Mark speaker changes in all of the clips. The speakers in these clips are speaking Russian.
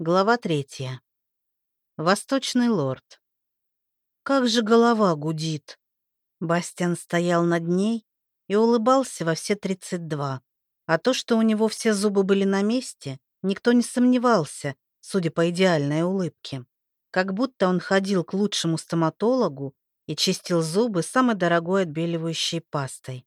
Speaker 1: Глава третья. Восточный лорд. Как же голова гудит. Бастиан стоял над ней и улыбался во все 32. А то, что у него все зубы были на месте, никто не сомневался, судя по идеальной улыбке. Как будто он ходил к лучшему стоматологу и чистил зубы самой дорогой отбеливающей пастой.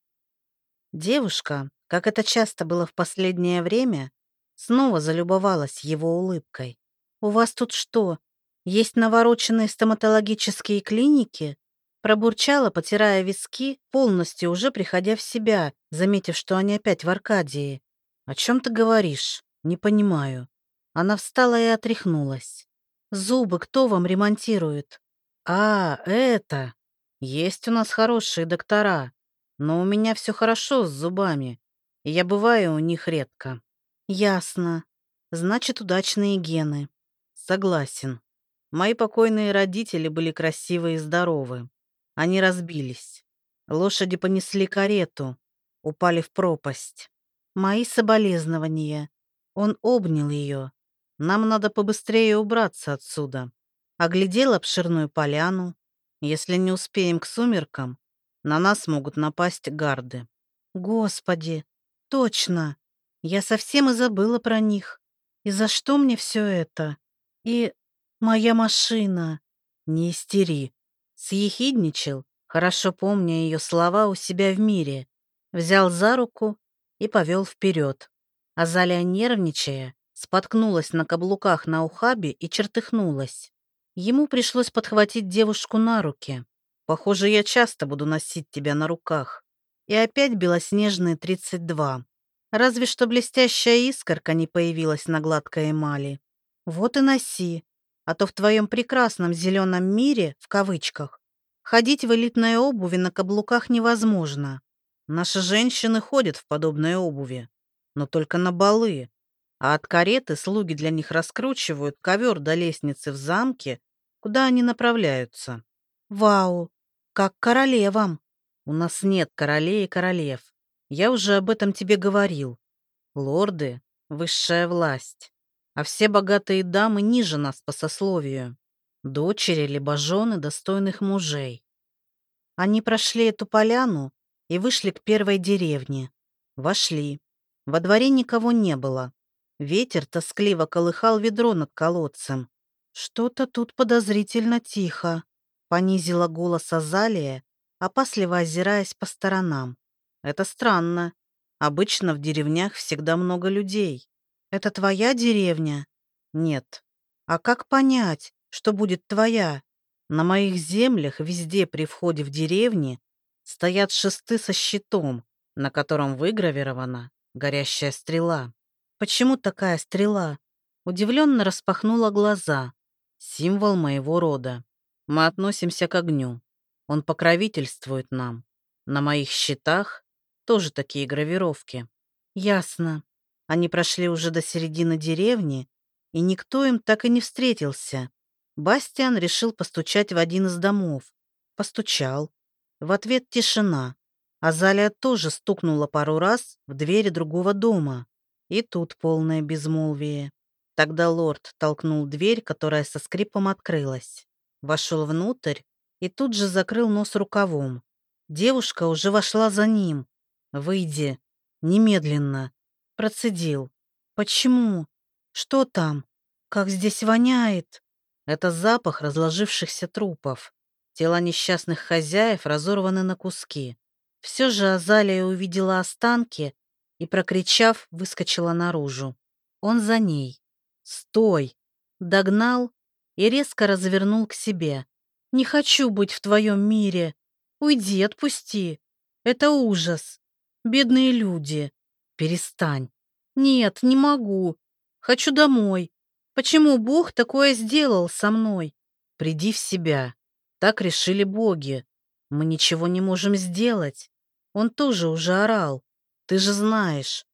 Speaker 1: Девушка, как это часто было в последнее время, Снова залюбовалась его улыбкой. «У вас тут что, есть навороченные стоматологические клиники?» Пробурчала, потирая виски, полностью уже приходя в себя, заметив, что они опять в Аркадии. «О чем ты говоришь? Не понимаю». Она встала и отряхнулась. «Зубы кто вам ремонтирует?» «А, это! Есть у нас хорошие доктора, но у меня все хорошо с зубами, и я бываю у них редко». Ясно. Значит, удачные гены. Согласен. Мои покойные родители были красивы и здоровы. Они разбились. Лошади понесли карету, упали в пропасть. Мои соболезнования. Он обнял ее. Нам надо побыстрее убраться отсюда. Оглядел обширную поляну. Если не успеем к сумеркам, на нас могут напасть гарды. Господи, точно. Я совсем и забыла про них. И за что мне все это? И моя машина. Не истери. Съехидничал, хорошо помня ее слова у себя в мире. Взял за руку и повел вперед. Азалия, нервничая, споткнулась на каблуках на ухабе и чертыхнулась. Ему пришлось подхватить девушку на руки. «Похоже, я часто буду носить тебя на руках». И опять белоснежные тридцать два. Разве что блестящая искорка не появилась на гладкой эмали. Вот и носи. А то в твоем прекрасном зеленом мире, в кавычках, ходить в элитной обуви на каблуках невозможно. Наши женщины ходят в подобной обуви, но только на балы. А от кареты слуги для них раскручивают ковер до лестницы в замке, куда они направляются. Вау, как королевам. У нас нет королей и королев. Я уже об этом тебе говорил. Лорды — высшая власть, а все богатые дамы ниже нас по сословию. Дочери либо жены достойных мужей. Они прошли эту поляну и вышли к первой деревне. Вошли. Во дворе никого не было. Ветер тоскливо колыхал ведро над колодцем. «Что-то тут подозрительно тихо», — понизила голос Азалия, опасливо озираясь по сторонам. Это странно. Обычно в деревнях всегда много людей. Это твоя деревня? Нет. А как понять, что будет твоя? На моих землях везде при входе в деревни стоят шесты со щитом, на котором выгравирована горящая стрела. Почему такая стрела? Удивленно распахнула глаза. Символ моего рода. Мы относимся к огню. Он покровительствует нам. На моих щитах тоже такие гравировки. Ясно. Они прошли уже до середины деревни, и никто им так и не встретился. Бастиан решил постучать в один из домов. Постучал. В ответ тишина. Азалия тоже стукнула пару раз в двери другого дома. И тут полное безмолвие. Тогда лорд толкнул дверь, которая со скрипом открылась. Вошел внутрь и тут же закрыл нос рукавом. Девушка уже вошла за ним, «Выйди. Немедленно». Процедил. «Почему? Что там? Как здесь воняет?» Это запах разложившихся трупов. Тела несчастных хозяев разорваны на куски. Все же Азалия увидела останки и, прокричав, выскочила наружу. Он за ней. «Стой!» Догнал и резко развернул к себе. «Не хочу быть в твоем мире. Уйди, отпусти. Это ужас. Бедные люди. Перестань. Нет, не могу. Хочу домой. Почему Бог такое сделал со мной? Приди в себя. Так решили боги. Мы ничего не можем сделать. Он тоже уже орал. Ты же знаешь,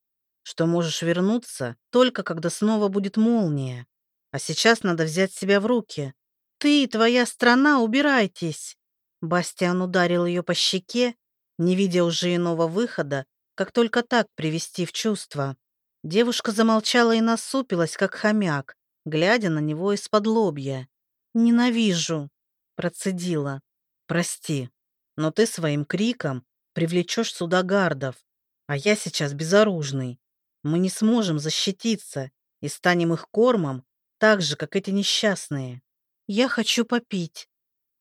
Speaker 1: что можешь вернуться только когда снова будет молния. А сейчас надо взять себя в руки. Ты и твоя страна убирайтесь. Бастиан ударил ее по щеке не видя уже иного выхода, как только так привести в чувство. Девушка замолчала и насупилась, как хомяк, глядя на него из-под лобья. «Ненавижу», — процедила. «Прости, но ты своим криком привлечешь сюда гардов, а я сейчас безоружный. Мы не сможем защититься и станем их кормом, так же, как эти несчастные. Я хочу попить».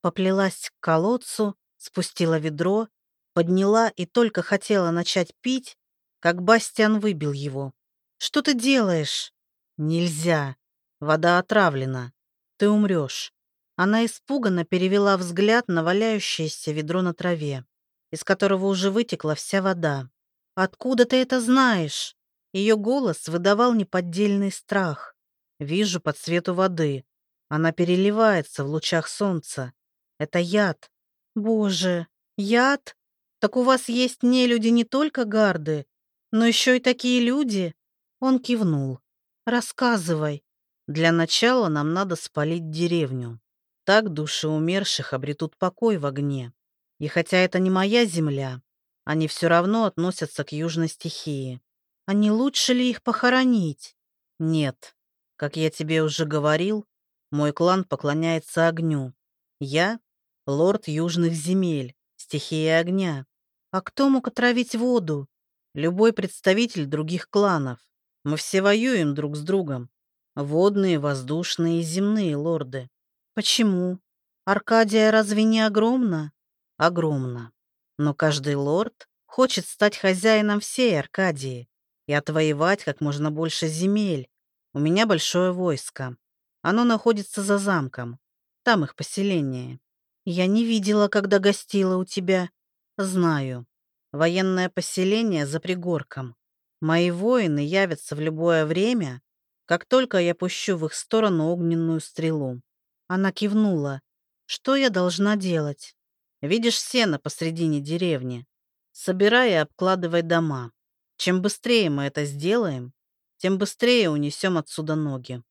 Speaker 1: Поплелась к колодцу, спустила ведро, подняла и только хотела начать пить, как Бастиан выбил его. «Что ты делаешь?» «Нельзя. Вода отравлена. Ты умрешь». Она испуганно перевела взгляд на валяющееся ведро на траве, из которого уже вытекла вся вода. «Откуда ты это знаешь?» Ее голос выдавал неподдельный страх. «Вижу по цвету воды. Она переливается в лучах солнца. Это яд. Боже, яд? Так у вас есть не люди не только гарды, но еще и такие люди?» Он кивнул. «Рассказывай. Для начала нам надо спалить деревню. Так души умерших обретут покой в огне. И хотя это не моя земля, они все равно относятся к южной стихии. А не лучше ли их похоронить? Нет. Как я тебе уже говорил, мой клан поклоняется огню. Я — лорд южных земель, стихия огня. А кто мог отравить воду? Любой представитель других кланов. Мы все воюем друг с другом. Водные, воздушные и земные лорды. Почему? Аркадия разве не огромна? Огромна. Но каждый лорд хочет стать хозяином всей Аркадии и отвоевать как можно больше земель. У меня большое войско. Оно находится за замком. Там их поселение. Я не видела, когда гостила у тебя. Знаю. Военное поселение за пригорком. Мои воины явятся в любое время, как только я пущу в их сторону огненную стрелу. Она кивнула. «Что я должна делать?» «Видишь сено посредине деревни? Собирай и обкладывай дома. Чем быстрее мы это сделаем, тем быстрее унесем отсюда ноги».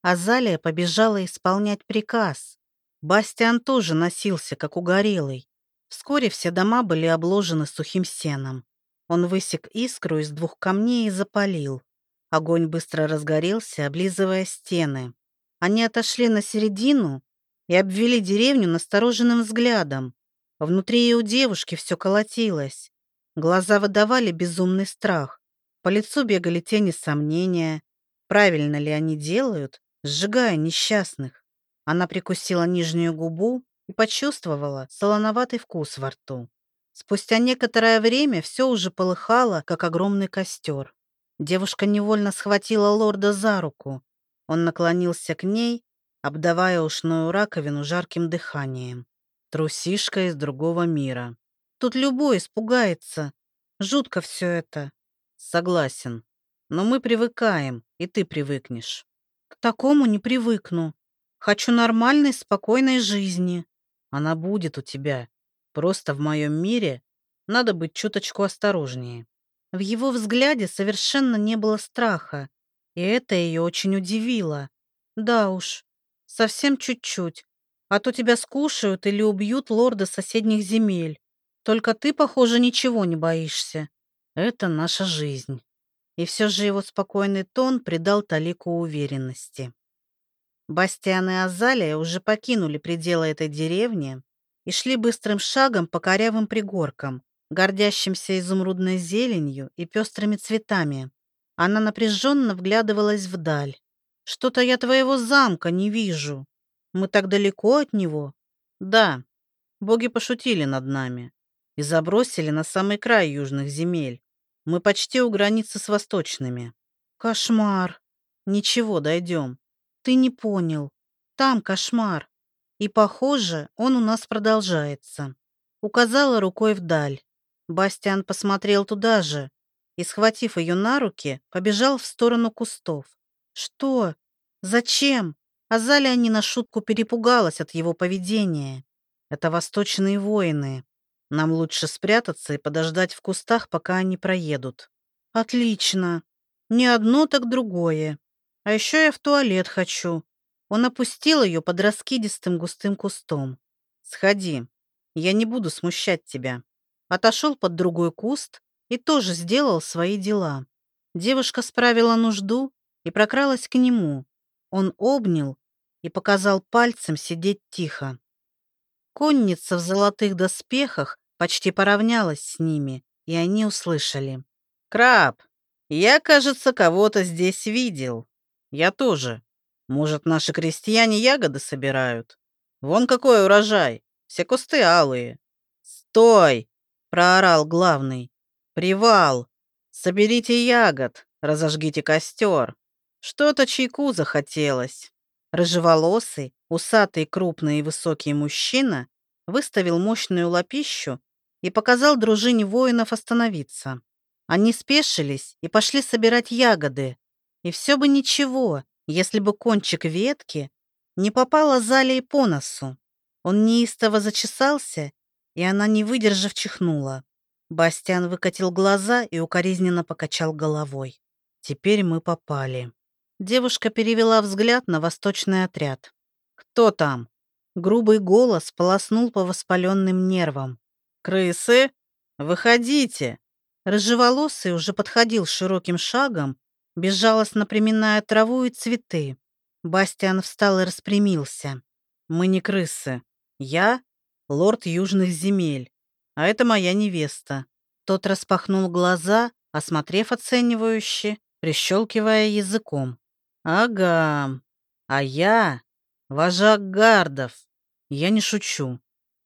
Speaker 1: Азалия побежала исполнять приказ. Бастиан тоже носился, как угорелый. Вскоре все дома были обложены сухим сеном. Он высек искру из двух камней и запалил. Огонь быстро разгорелся, облизывая стены. Они отошли на середину и обвели деревню настороженным взглядом. Внутри у девушки все колотилось. Глаза выдавали безумный страх. По лицу бегали тени сомнения. Правильно ли они делают, сжигая несчастных? Она прикусила нижнюю губу и почувствовала солоноватый вкус во рту. Спустя некоторое время все уже полыхало, как огромный костер. Девушка невольно схватила лорда за руку. Он наклонился к ней, обдавая ушную раковину жарким дыханием. Трусишка из другого мира. Тут любой испугается. Жутко все это. Согласен. Но мы привыкаем, и ты привыкнешь. К такому не привыкну. Хочу нормальной, спокойной жизни. Она будет у тебя. Просто в моем мире надо быть чуточку осторожнее. В его взгляде совершенно не было страха, и это ее очень удивило. Да уж, совсем чуть-чуть. А то тебя скушают или убьют лорды соседних земель. Только ты, похоже, ничего не боишься. Это наша жизнь. И все же его спокойный тон придал Талику уверенности. Бастиан и Азалия уже покинули пределы этой деревни и шли быстрым шагом по корявым пригоркам, гордящимся изумрудной зеленью и пестрыми цветами. Она напряженно вглядывалась вдаль. «Что-то я твоего замка не вижу. Мы так далеко от него?» «Да, боги пошутили над нами и забросили на самый край южных земель. Мы почти у границы с восточными». «Кошмар! Ничего, дойдем. Ты не понял. Там кошмар. И, похоже, он у нас продолжается». Указала рукой вдаль. Бастиан посмотрел туда же, и, схватив ее на руки, побежал в сторону кустов. «Что? Зачем?» Азалия не на шутку перепугалась от его поведения. «Это восточные воины. Нам лучше спрятаться и подождать в кустах, пока они проедут». «Отлично. Не одно, так другое. А еще я в туалет хочу». Он опустил ее под раскидистым густым кустом. «Сходи. Я не буду смущать тебя». Отошел под другой куст, и тоже сделал свои дела. Девушка справила нужду и прокралась к нему. Он обнял и показал пальцем сидеть тихо. Конница в золотых доспехах почти поравнялась с ними, и они услышали.
Speaker 2: «Краб, я, кажется, кого-то здесь видел. Я тоже. Может, наши крестьяне ягоды собирают? Вон какой урожай, все кусты алые». «Стой!» — проорал главный. «Привал! Соберите ягод, разожгите костер. Что-то чайку захотелось». Рыжеволосый, усатый, крупный и высокий мужчина выставил мощную лопищу и показал дружине воинов остановиться. Они спешились и пошли собирать ягоды. И все бы ничего, если бы кончик ветки не попала Залей по носу. Он неистово зачесался, и она, не выдержав, чихнула. Бастиан выкатил глаза и укоризненно покачал головой. «Теперь мы попали». Девушка перевела взгляд на восточный отряд. «Кто там?» Грубый голос полоснул по воспаленным нервам. «Крысы? Выходите!» Рыжеволосый уже подходил широким шагом, безжалостно приминая траву и цветы. Бастиан встал и распрямился. «Мы не крысы. Я — лорд южных земель, а это моя невеста». Тот распахнул глаза, осмотрев оценивающе, прищелкивая языком. «Ага, а я — вожак гардов. Я не шучу».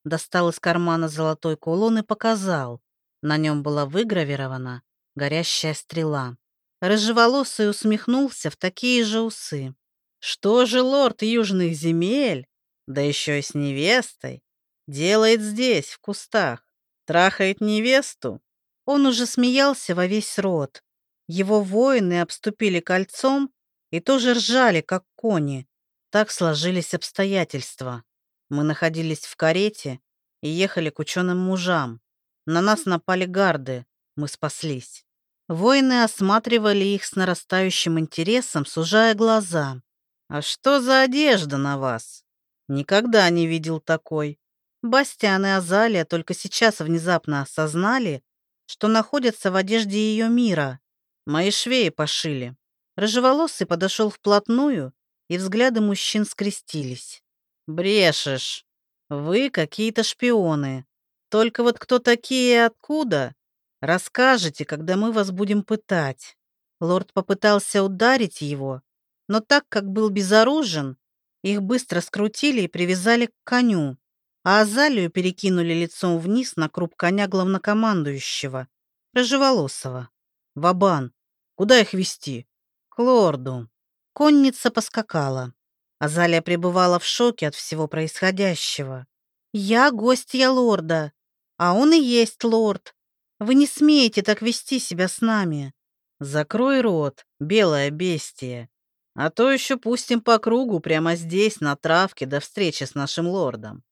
Speaker 2: Достал из кармана золотой кулон и показал. На нем была выгравирована горящая стрела. Рыжеволосый усмехнулся в такие же усы. «Что же лорд южных земель, да еще и с невестой, делает здесь, в кустах? Трахает невесту?» Он уже смеялся во весь рот. Его воины обступили кольцом и тоже ржали, как кони. Так сложились обстоятельства. Мы находились в карете и ехали к ученым мужам. На нас напали гарды, мы спаслись. Воины осматривали их с нарастающим интересом, сужая глаза. «А что за одежда на вас?» «Никогда не видел такой». Бастиан и Азалия только сейчас внезапно осознали, что находятся в одежде ее мира. Мои швеи пошили. Рыжеволосый подошел вплотную, и взгляды мужчин скрестились. «Брешешь. Вы какие-то шпионы. Только вот кто такие и откуда? Расскажете, когда мы вас будем пытать». Лорд попытался ударить его, но так как был безоружен, их быстро скрутили и привязали к коню, а Азалию перекинули лицом вниз на круп коня главнокомандующего, рыжеволосого. «Вабан, куда их вести?» к лорду. Конница поскакала. Азалия пребывала в шоке от всего происходящего. «Я гостья лорда, а он и есть лорд. Вы не смеете так вести себя с нами». «Закрой рот, белое бестие, а то еще пустим по кругу прямо здесь, на травке, до встречи с нашим лордом».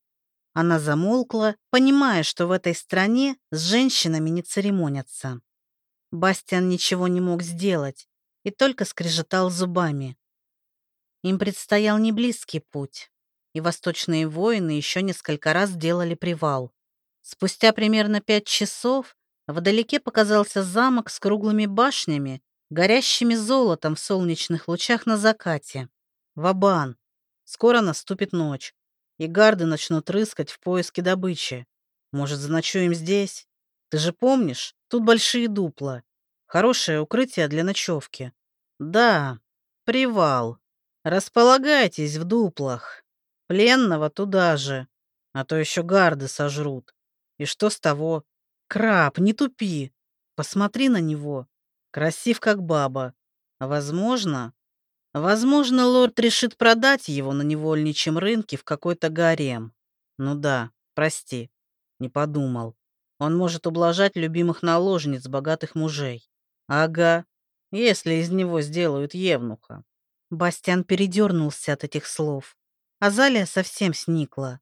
Speaker 2: Она замолкла, понимая, что в этой стране с женщинами не церемонятся. Бастиан ничего не мог сделать и только скрежетал зубами. Им предстоял неблизкий путь, и восточные воины еще несколько раз делали привал. Спустя примерно пять часов вдалеке показался замок с круглыми башнями, горящими золотом в солнечных лучах на закате. Вабан. Скоро наступит ночь, и гарды начнут рыскать в поиске добычи. Может, заночуем здесь? Ты же помнишь, тут большие дупла. Хорошее укрытие для ночевки. Да, привал. Располагайтесь в дуплах. Пленного туда же, а то еще гарды сожрут. И что с того? Краб, не тупи. Посмотри на него. Красив, как баба. Возможно... Возможно, лорд решит продать его на невольничьем рынке в какой-то гарем. Ну да, прости, не подумал. Он может ублажать любимых наложниц богатых мужей. Ага, если из него сделают евнуха. Бастиан передернулся от этих слов. Азалия совсем сникла.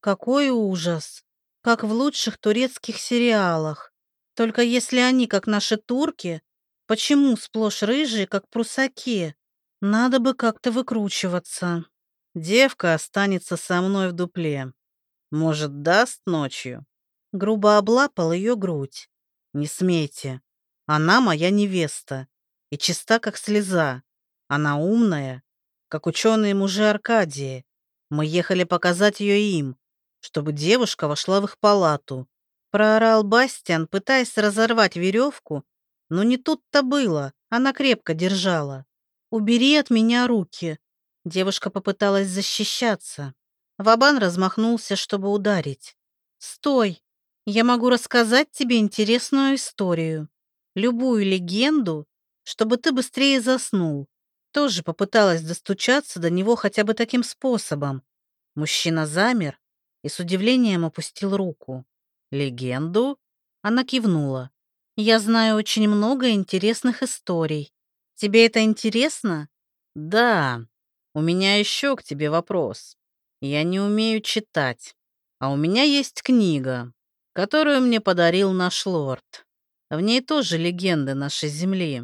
Speaker 2: Какой ужас! Как в лучших турецких сериалах. Только если они, как наши турки, почему сплошь рыжие, как прусаки? Надо бы как-то выкручиваться. Девка останется со мной в дупле. Может, даст ночью? Грубо облапал ее грудь. Не смейте. Она моя невеста и чиста, как слеза. Она умная. как ученые-мужи Аркадии. Мы ехали показать ее им, чтобы девушка вошла в их палату. Проорал Бастиан, пытаясь разорвать веревку, но не тут-то было, она крепко держала. «Убери от меня руки!» Девушка попыталась защищаться. Вабан размахнулся, чтобы ударить. «Стой! Я могу рассказать тебе интересную историю. Любую легенду, чтобы ты быстрее заснул. Тоже попыталась достучаться до него хотя бы таким способом. Мужчина замер и с удивлением опустил руку. «Легенду?» Она кивнула. «Я знаю очень много интересных историй. Тебе это интересно?» «Да. У меня еще к тебе вопрос. Я не умею читать, а у меня есть книга, которую мне подарил наш лорд. В ней тоже легенды нашей земли.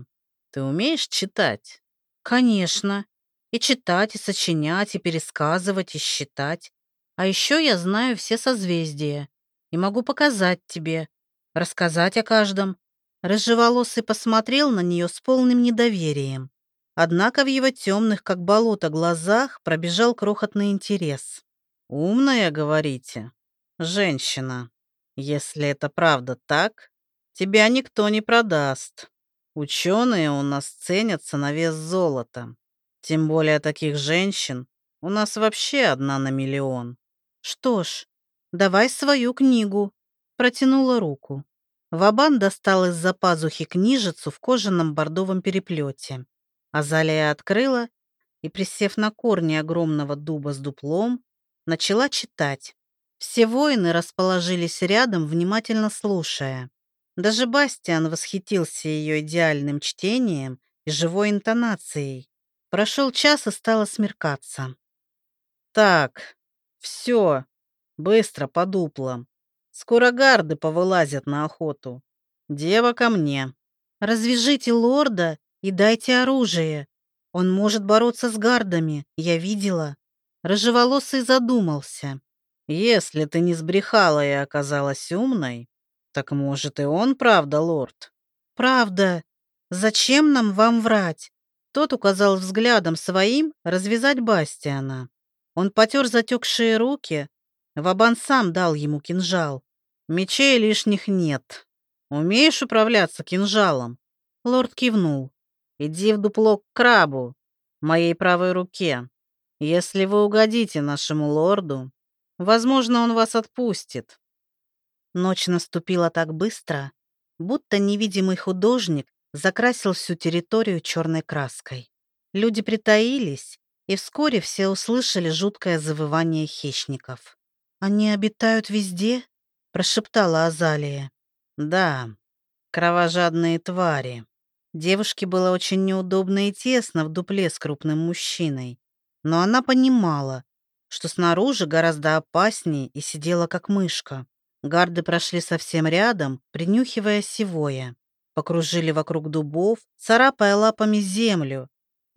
Speaker 2: Ты умеешь читать?» «Конечно. И читать, и сочинять, и пересказывать, и считать. А еще я знаю все созвездия и могу показать тебе, рассказать о каждом». Рыжеволосый посмотрел на нее с полным недоверием. Однако в его темных, как болото, глазах пробежал крохотный интерес. «Умная, говорите? Женщина. Если это правда так, тебя никто не продаст. Ученые у нас ценятся на вес золота. Тем более таких женщин у нас вообще одна на миллион. Что ж, «Давай свою книгу», — протянула руку. Вабан достал из-за пазухи книжицу в кожаном бордовом переплете. Азалия открыла и, присев на корни огромного дуба с дуплом, начала читать. Все воины расположились рядом, внимательно слушая. Даже Бастиан восхитился ее идеальным чтением и живой интонацией. Прошел час и стало смеркаться. «Так, все, Быстро, по дуплам. Скоро гарды повылазят на охоту. Дева ко мне. Развяжите лорда и дайте оружие. Он может бороться с гардами, я видела. Рыжеволосый задумался. Если ты не сбрехала и оказалась умной, так может и он правда, лорд? Правда. Зачем нам вам врать? Тот указал взглядом своим развязать Бастиана. Он потер затекшие руки, Вабан сам дал ему кинжал. Мечей лишних нет. Умеешь управляться кинжалом? Лорд кивнул. Иди в дупло к крабу, моей правой руке. Если вы угодите нашему лорду, возможно, он вас отпустит. Ночь наступила так быстро, будто невидимый художник закрасил всю территорию черной краской. Люди притаились, и вскоре все услышали жуткое завывание хищников. «Они обитают везде?» — прошептала Азалия. «Да, кровожадные твари». Девушке было очень неудобно и тесно в дупле с крупным мужчиной, но она понимала, что снаружи гораздо опаснее и сидела как мышка. Гарды прошли совсем рядом, принюхивая сивое. Покружили вокруг дубов, царапая лапами землю,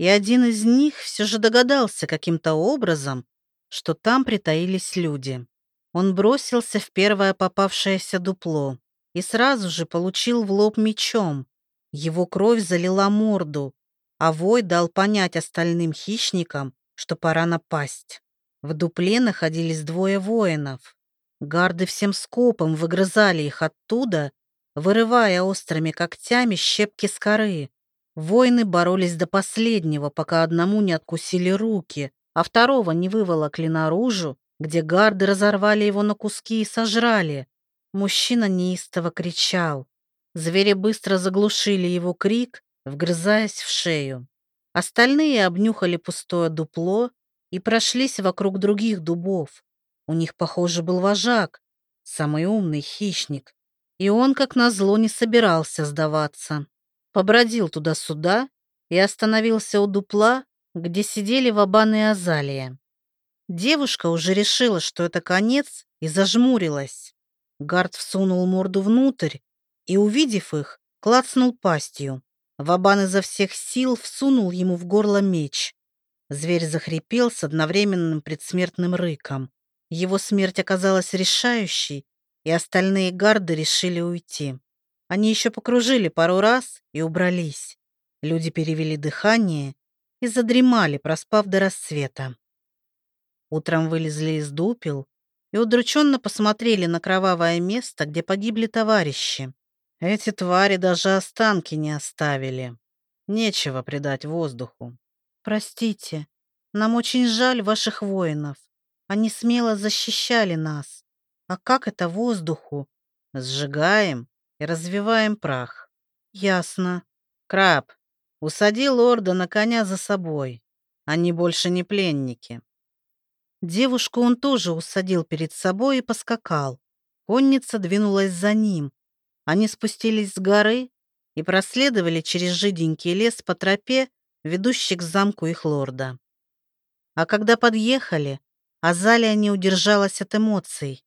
Speaker 2: и один из них все же догадался каким-то образом, что там притаились люди. Он бросился в первое попавшееся дупло и сразу же получил в лоб мечом. Его кровь залила морду, а вой дал понять остальным хищникам, что пора напасть. В дупле находились двое воинов. Гарды всем скопом выгрызали их оттуда, вырывая острыми когтями щепки с коры. Воины боролись до последнего, пока одному не откусили руки, а второго не выволокли наружу где гарды разорвали его на куски и сожрали. Мужчина неистово кричал. Звери быстро заглушили его крик, вгрызаясь в шею. Остальные обнюхали пустое дупло и прошлись вокруг других дубов. У них, похоже, был вожак, самый умный хищник. И он, как назло, не собирался сдаваться. Побродил туда-сюда и остановился у дупла, где сидели Вабан и Азалия. Девушка уже решила, что это конец, и зажмурилась. Гард всунул морду внутрь и, увидев их, клацнул пастью. Вабан изо всех сил всунул ему в горло меч. Зверь захрипел с одновременным предсмертным рыком. Его смерть оказалась решающей, и остальные гарды решили уйти. Они еще покружили пару раз и убрались. Люди перевели дыхание
Speaker 1: и задремали, проспав до рассвета. Утром вылезли из дупел и удрученно посмотрели на кровавое место, где погибли товарищи. Эти твари даже останки не оставили. Нечего предать воздуху. Простите, нам очень жаль ваших воинов. Они смело защищали нас. А как это воздуху? Сжигаем и развиваем прах. Ясно. Краб, усади лорда на коня за собой. Они больше не пленники. Девушку он тоже усадил перед собой и поскакал. Конница двинулась за ним. Они спустились с горы и проследовали через жиденький лес по тропе, ведущей к замку их лорда. А когда подъехали, Азалия не удержалась от эмоций.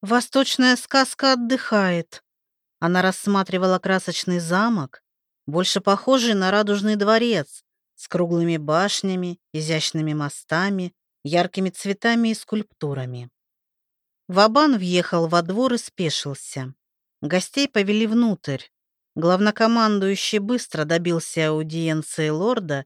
Speaker 1: «Восточная сказка отдыхает». Она рассматривала красочный замок, больше похожий на радужный дворец, с круглыми башнями, изящными мостами яркими цветами и скульптурами. Вабан въехал во двор и спешился. Гостей повели внутрь. Главнокомандующий быстро добился аудиенции лорда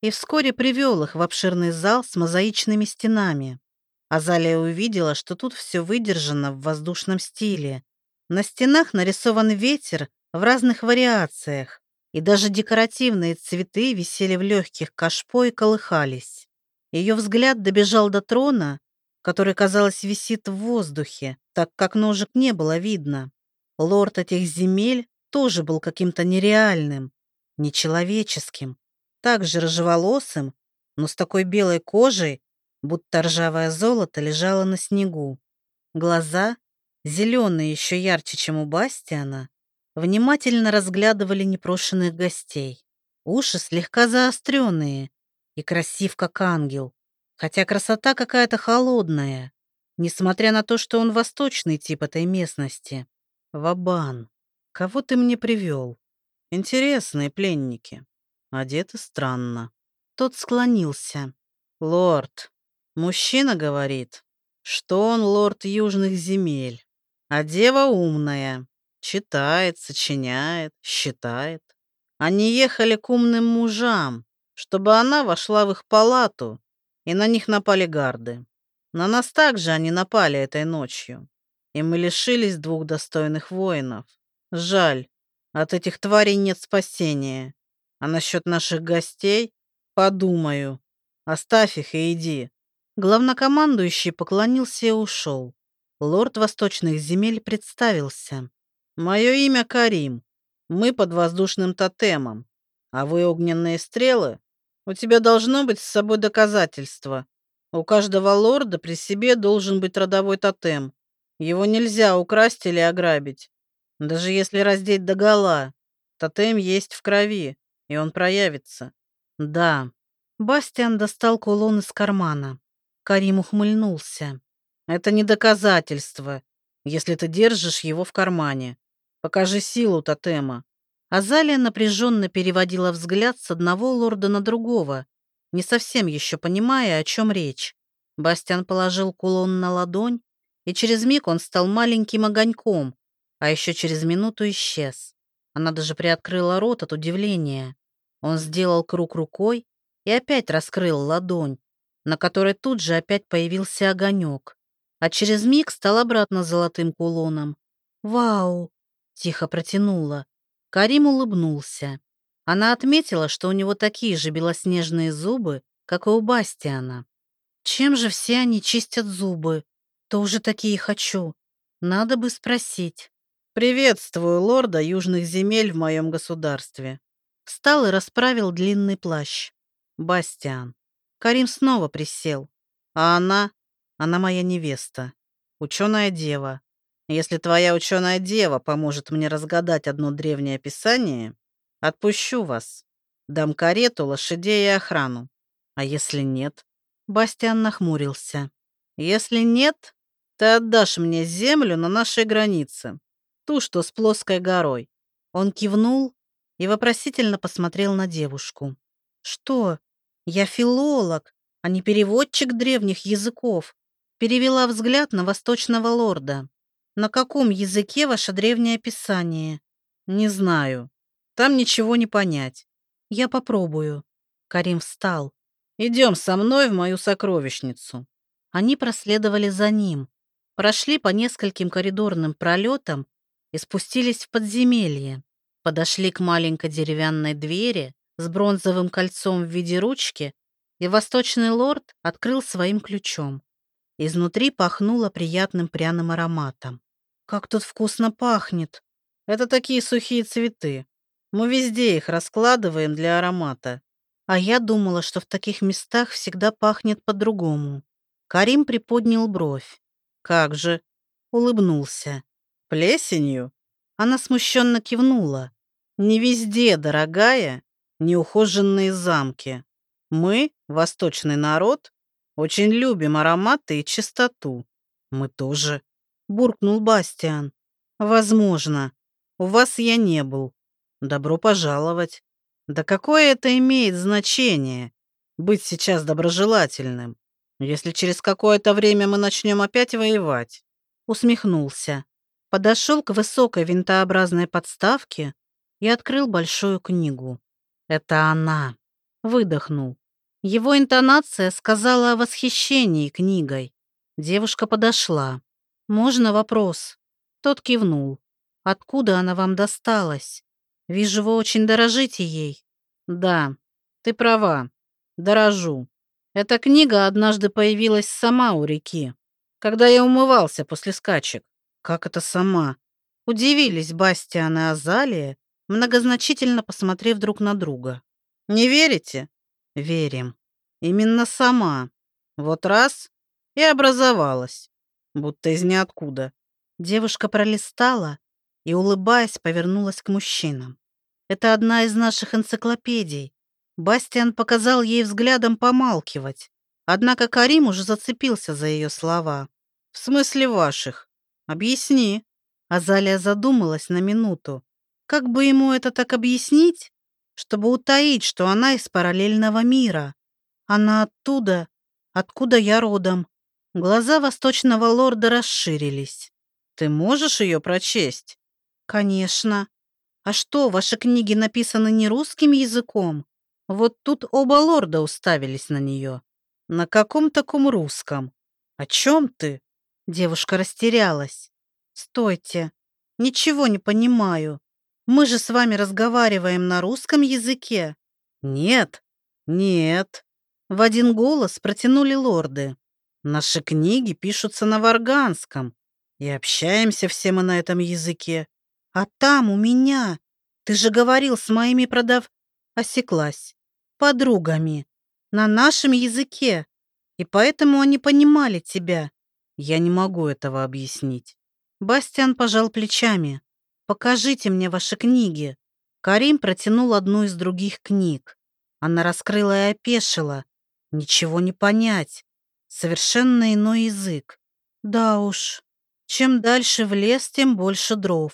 Speaker 1: и вскоре привел их в обширный зал с мозаичными стенами. Азалия увидела, что тут все выдержано в воздушном стиле. На стенах нарисован ветер в разных вариациях, и даже декоративные цветы висели в легких кашпо и колыхались. Ее взгляд добежал до трона, который, казалось, висит в воздухе, так как ножек не было видно. Лорд этих земель тоже был каким-то нереальным, нечеловеческим, также рыжеволосым, но с такой белой кожей, будто ржавое золото лежало на снегу. Глаза, зеленые еще ярче, чем у Бастиана, внимательно разглядывали непрошенных гостей. Уши слегка заостренные, и красив, как ангел. Хотя красота какая-то холодная, несмотря на то, что он восточный тип этой местности. Вабан, кого ты мне привел? Интересные пленники. Одеты странно. Тот склонился. Лорд. Мужчина говорит, что он лорд южных земель, а дева умная. Читает, сочиняет, считает. Они ехали к умным мужам, чтобы она вошла в их палату, и на них напали гарды. На нас также они напали этой ночью, и мы лишились двух достойных воинов. Жаль, от этих тварей нет спасения. А насчет наших гостей подумаю. Оставь их и иди. Главнокомандующий поклонился и ушел. Лорд восточных земель представился. Мое имя Карим. Мы под воздушным тотемом. А вы огненные стрелы? У тебя должно быть с собой доказательство. У каждого лорда при себе должен быть родовой тотем. Его нельзя украсть или ограбить. Даже если раздеть догола. Тотем есть в крови, и он проявится. Да. Бастиан достал кулон из кармана. Карим ухмыльнулся. Это не доказательство, если ты держишь его в кармане. Покажи силу тотема. Азалия напряженно переводила взгляд с одного лорда на другого, не совсем еще понимая, о чем речь. Бастиан положил кулон на ладонь, и через миг он стал маленьким огоньком, а еще через минуту исчез. Она даже приоткрыла рот от удивления. Он сделал круг рукой и опять раскрыл ладонь, на которой тут же опять появился огонек, а через миг стал обратно золотым кулоном. «Вау!» — тихо протянула. Карим улыбнулся. Она отметила, что у него такие же белоснежные зубы, как и у Бастиана. Чем же все они чистят зубы? Тоже такие хочу. Надо бы спросить. «Приветствую лорда южных земель в моем государстве». Встал и расправил длинный плащ. Бастиан. Карим снова присел. А она? Она моя невеста. Ученая дева. Если твоя ученая дева поможет мне разгадать одно древнее писание, отпущу вас. Дам карету, лошадей и охрану. А если нет? Бастиан нахмурился. Если нет, ты отдашь мне землю на нашей границе, ту, что с плоской горой. Он кивнул и вопросительно посмотрел на девушку. Что? Я филолог, а не переводчик древних языков. Перевела взгляд на восточного лорда. На каком языке ваше древнее писание? Не знаю. Там ничего не понять. Я попробую. Карим встал.
Speaker 2: «Идем со мной в мою сокровищницу».
Speaker 1: Они проследовали за ним, прошли по нескольким коридорным пролетам и спустились в подземелье. Подошли к маленькой деревянной двери с бронзовым кольцом в виде ручки, и восточный лорд открыл своим ключом. Изнутри пахнуло приятным пряным ароматом. «Как тут вкусно пахнет!»
Speaker 2: «Это такие сухие цветы. Мы везде их раскладываем для аромата».
Speaker 1: А я думала, что в таких местах всегда пахнет по-другому. Карим приподнял бровь.
Speaker 2: «Как же?»
Speaker 1: Улыбнулся.
Speaker 2: «Плесенью?»
Speaker 1: Она смущенно кивнула.
Speaker 2: «Не везде, дорогая, неухоженные замки. Мы, восточный народ, очень любим ароматы и чистоту.
Speaker 1: Мы тоже», — буркнул Бастиан.
Speaker 2: «Возможно. У вас я не был. Добро пожаловать. Да какое это имеет значение, быть сейчас доброжелательным, если через какое-то время мы начнем опять воевать?»
Speaker 1: Усмехнулся. Подошел к высокой винтообразной подставке и открыл большую книгу. «Это она!» Выдохнул. Его интонация сказала о восхищении книгой. Девушка подошла. «Можно вопрос?» Тот кивнул. «Откуда она вам досталась?» Вижу, вы очень дорожите ей.
Speaker 2: Да, ты права. Дорожу. Эта книга однажды появилась сама у реки, когда я умывался после скачек.
Speaker 1: Как это сама? Удивились Бастиан и Азалия, многозначительно посмотрев друг на друга.
Speaker 2: Не верите?
Speaker 1: Верим.
Speaker 2: Именно сама. Вот раз и образовалась, будто из ниоткуда.
Speaker 1: Девушка пролистала, и, улыбаясь, повернулась к мужчинам. «Это одна из наших энциклопедий». Бастиан показал ей взглядом помалкивать, однако Карим уже зацепился за ее слова.
Speaker 2: «В смысле ваших? Объясни».
Speaker 1: Азалия задумалась на минуту. Как бы ему это так объяснить, чтобы утаить, что она из параллельного мира? Она оттуда, откуда я родом. Глаза восточного лорда расширились.
Speaker 2: «Ты можешь ее прочесть?»
Speaker 1: Конечно. А что, ваши книги написаны не русским языком? Вот тут оба лорда уставились на нее.
Speaker 2: На каком таком русском? О чем ты?
Speaker 1: Девушка растерялась. Стойте. Ничего не понимаю. Мы же с вами разговариваем на русском языке.
Speaker 2: Нет. Нет.
Speaker 1: В один голос протянули лорды.
Speaker 2: Наши книги пишутся на варганском, и общаемся все мы на этом языке.
Speaker 1: А там у меня, ты же говорил с моими продав... Осеклась. Подругами. На нашем языке. И поэтому они понимали тебя.
Speaker 2: Я не могу этого объяснить.
Speaker 1: Бастиан пожал плечами. Покажите мне ваши книги. Карим протянул одну из других книг. Она раскрыла и опешила. Ничего не понять. Совершенно иной язык. Да уж, чем дальше в лес, тем больше дров.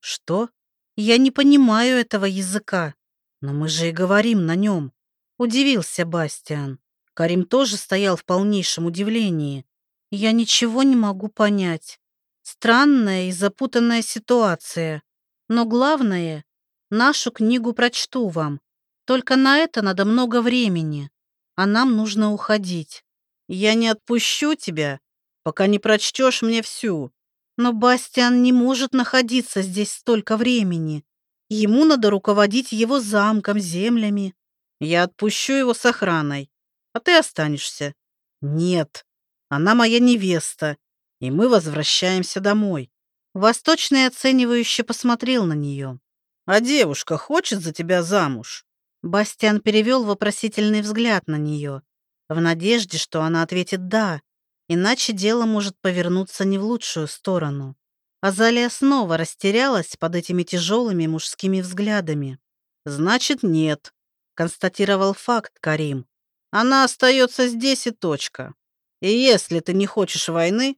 Speaker 1: Что? Я не понимаю этого языка. Но мы же и говорим на нем. Удивился Бастиан. Карим тоже стоял в полнейшем удивлении. Я ничего не могу понять. Странная и запутанная ситуация. Но главное, нашу книгу прочту вам. Только на это надо много времени, а нам нужно уходить.
Speaker 2: Я не отпущу тебя, пока не прочтешь мне всю.
Speaker 1: Но Бастиан не может находиться здесь столько времени. Ему надо руководить его замком, землями.
Speaker 2: Я отпущу его с охраной, а ты останешься.
Speaker 1: Нет,
Speaker 2: она моя невеста, и мы возвращаемся домой.
Speaker 1: Восточный оценивающе посмотрел на нее.
Speaker 2: А девушка хочет за тебя замуж?
Speaker 1: Бастиан перевел вопросительный взгляд на нее, в надежде, что она ответит «да», Иначе дело может повернуться не в лучшую сторону. Азалия снова растерялась под этими тяжелыми мужскими взглядами.
Speaker 2: «Значит, нет», — констатировал факт Карим. «Она остается здесь и точка. И если ты не хочешь войны,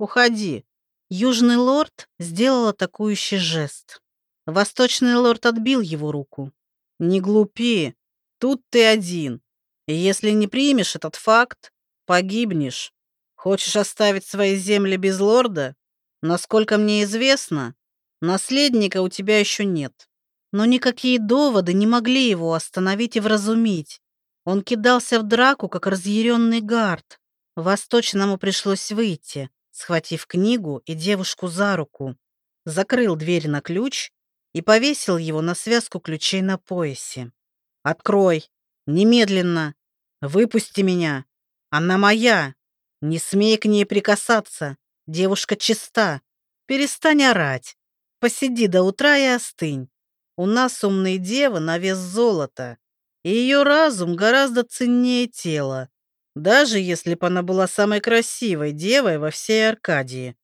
Speaker 2: уходи».
Speaker 1: Южный лорд сделал атакующий жест. Восточный лорд отбил его руку.
Speaker 2: «Не глупи. Тут ты один. Если не примешь этот факт, погибнешь. Хочешь оставить свои земли без лорда? Насколько мне известно, наследника у тебя еще нет.
Speaker 1: Но никакие доводы не могли его остановить и вразумить. Он кидался в драку, как разъяренный гард. Восточному пришлось выйти, схватив книгу и девушку за руку. Закрыл дверь на ключ и повесил его на связку ключей на поясе. «Открой! Немедленно! Выпусти меня! Она моя! Не смей к ней прикасаться! Девушка чиста! Перестань орать! Посиди до утра и остынь! У нас умные девы на вес золота, и ее разум гораздо ценнее тела, даже если бы она была самой красивой девой во всей Аркадии.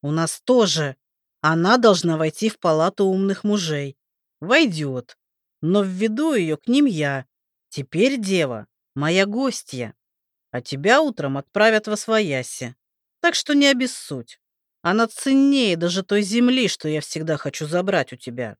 Speaker 1: У нас тоже. Она должна войти в палату умных мужей. Войдет. Но введу ее к ним я. Теперь дева, моя гостья. А тебя утром отправят во свояси. Так что не обессудь. Она ценнее даже той земли, что я всегда хочу забрать у тебя.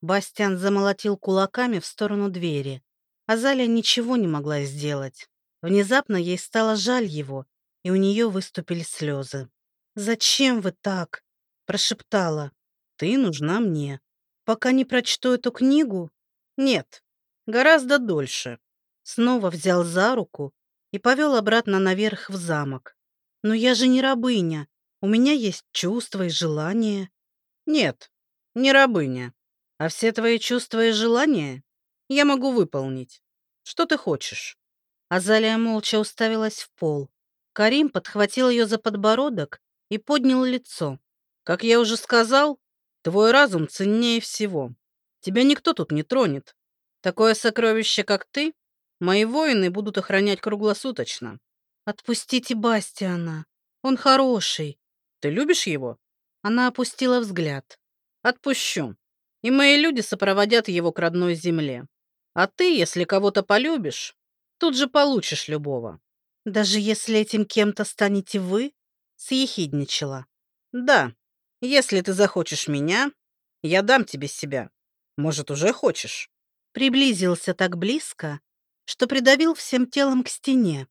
Speaker 1: Бастиан замолотил кулаками в сторону двери. Азалия ничего не могла сделать. Внезапно ей стало жаль его, и у нее выступили слезы. «Зачем вы так?» – прошептала. «Ты нужна мне. Пока не прочту эту книгу?» «Нет, гораздо дольше». Снова взял за руку и повел обратно наверх в замок. «Но я же не рабыня. У меня есть чувства и желания». «Нет, не рабыня. А все твои чувства и желания я могу выполнить. Что ты хочешь?» Азалия молча уставилась в пол. Карим подхватил ее за подбородок и поднял лицо. «Как я уже сказал, твой разум ценнее всего. Тебя никто тут не тронет. Такое сокровище, как ты, мои воины будут охранять круглосуточно». «Отпустите Бастиана. Он хороший». «Ты любишь его?» Она опустила взгляд. «Отпущу. И мои люди сопроводят его к родной земле. А ты, если кого-то полюбишь, Тут же получишь любого. Даже если этим кем-то станете вы, съехидничала. Да, если ты захочешь меня, я дам тебе себя. Может, уже хочешь? Приблизился так близко, что придавил всем телом к стене.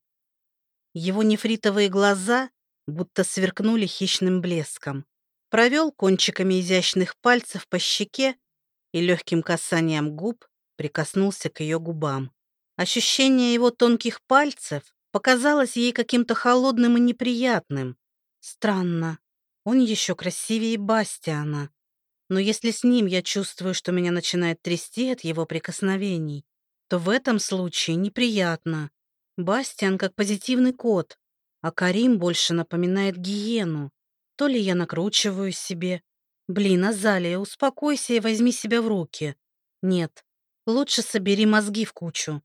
Speaker 1: Его нефритовые глаза будто сверкнули хищным блеском. Провел кончиками изящных пальцев по щеке и легким касанием губ прикоснулся к ее губам. Ощущение его тонких пальцев показалось ей каким-то холодным и неприятным. Странно. Он еще красивее Бастиана. Но если с ним я чувствую, что меня начинает трясти от его прикосновений, то в этом случае неприятно. Бастиан как позитивный кот, а Карим больше напоминает гиену. То ли я накручиваю себе. Блин, Азалия, успокойся и возьми себя в руки. Нет, лучше собери мозги в кучу.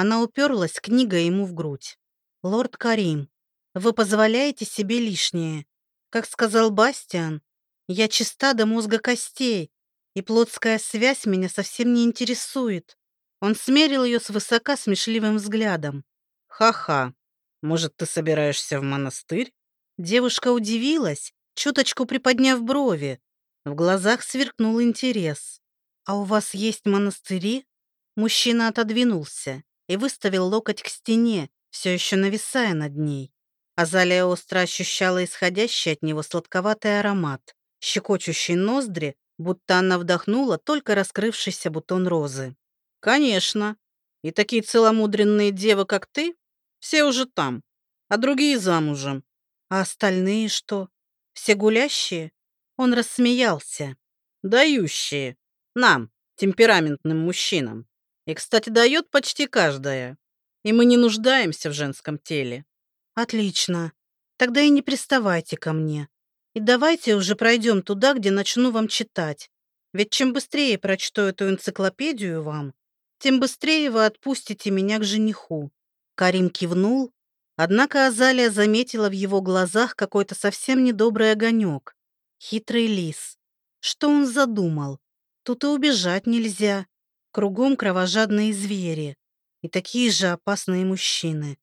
Speaker 1: Она уперлась книгой ему в грудь. «Лорд Карим, вы позволяете себе лишнее. Как сказал Бастиан, я чиста до мозга костей, и плотская связь меня совсем не интересует». Он смерил ее свысока смешливым взглядом. «Ха-ха, может, ты собираешься в монастырь?» Девушка удивилась, чуточку приподняв брови. В глазах сверкнул интерес. «А у вас есть монастыри?» Мужчина отодвинулся и выставил локоть к стене, все еще нависая над ней. Азалия остро ощущала исходящий от него сладковатый аромат, щекочущий ноздри, будто она вдохнула только раскрывшийся бутон розы. «Конечно. И такие целомудренные девы, как ты, все уже там, а другие замужем. А остальные что? Все гулящие?» Он рассмеялся. «Дающие. Нам, темпераментным мужчинам. И, кстати, дает почти каждая. И мы не нуждаемся в женском теле. Отлично. Тогда и не приставайте ко мне. И давайте уже пройдем туда, где начну вам читать. Ведь чем быстрее прочту эту энциклопедию вам, тем быстрее вы отпустите меня к жениху. Карим кивнул, однако Азалия заметила в его глазах какой-то совсем недобрый огонек. Хитрый лис. Что он задумал? Тут и убежать нельзя. Кругом кровожадные звери и такие же опасные мужчины.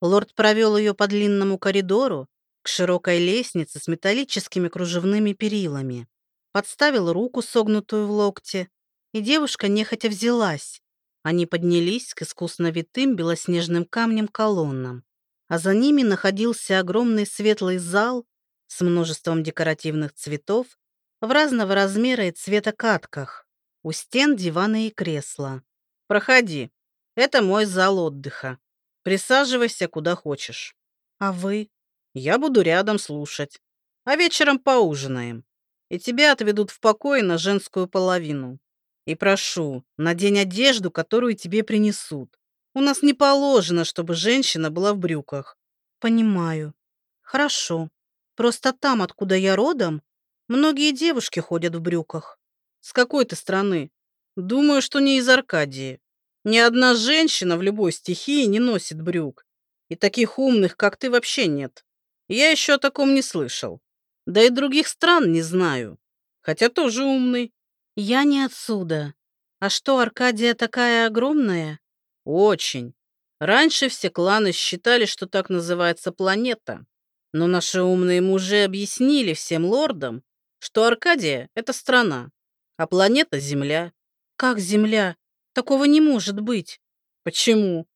Speaker 1: Лорд провел ее по длинному коридору к широкой лестнице с металлическими кружевными перилами. Подставил руку, согнутую в локте, и девушка нехотя взялась. Они поднялись к искусно витым белоснежным камнем колоннам, а за ними находился огромный светлый зал с множеством декоративных цветов в разного размера и цвета катках. У стен диваны и кресла. «Проходи.
Speaker 2: Это мой зал отдыха. Присаживайся куда хочешь.
Speaker 1: А вы?
Speaker 2: Я буду рядом слушать. А вечером поужинаем. И тебя отведут в покой на женскую половину. И прошу, надень одежду, которую тебе принесут. У нас не положено, чтобы женщина была в брюках.
Speaker 1: Понимаю. Хорошо. Просто там, откуда я родом, многие девушки ходят в брюках.
Speaker 2: С какой ты страны? Думаю, что не из Аркадии. Ни одна женщина в любой стихии не носит брюк. И таких умных, как ты, вообще нет. Я еще о таком не слышал. Да и других стран не знаю. Хотя тоже умный.
Speaker 1: Я не отсюда. А что, Аркадия такая огромная?
Speaker 2: Очень. Раньше все кланы считали, что так называется планета. Но наши умные мужи объяснили всем лордам, что Аркадия — это страна, а планета — Земля.
Speaker 1: Как Земля? Такого не может быть.
Speaker 2: Почему?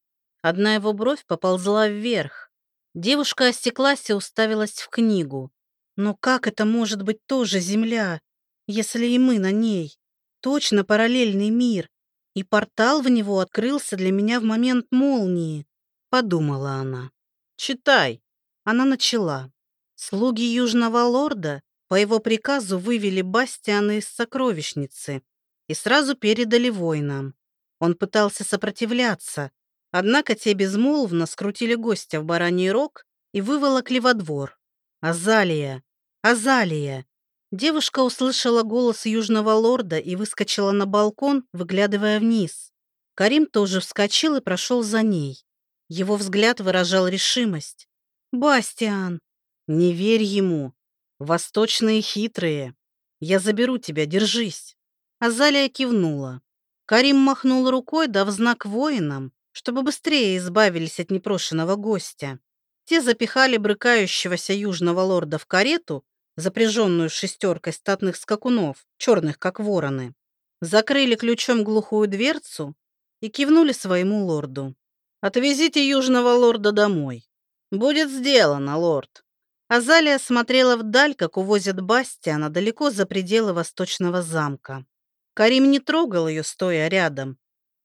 Speaker 1: Одна его бровь поползла вверх. Девушка осеклась и уставилась в книгу. Но как это может быть тоже Земля? если и мы на ней. Точно параллельный мир. И портал в него открылся для меня в момент молнии, подумала она.
Speaker 2: Читай.
Speaker 1: Она начала. Слуги Южного Лорда по его приказу вывели Бастиана из сокровищницы и сразу передали воинам. Он пытался сопротивляться, однако те безмолвно скрутили гостя в бараний рог и выволокли во двор. «Азалия! Азалия!» Девушка услышала голос южного лорда и выскочила на балкон, выглядывая вниз. Карим тоже вскочил и прошел за ней. Его взгляд выражал решимость. «Бастиан!» «Не верь ему! Восточные хитрые! Я заберу тебя, держись!» Азалия кивнула. Карим махнул рукой, дав знак воинам, чтобы быстрее избавились от непрошенного гостя. Те запихали брыкающегося южного лорда в карету запряженную шестеркой статных скакунов, черных как вороны, закрыли ключом глухую дверцу и кивнули своему лорду. «Отвезите южного лорда домой». «Будет сделано, лорд». Азалия смотрела вдаль, как увозят Бастиана далеко за пределы восточного замка. Карим не трогал ее, стоя рядом.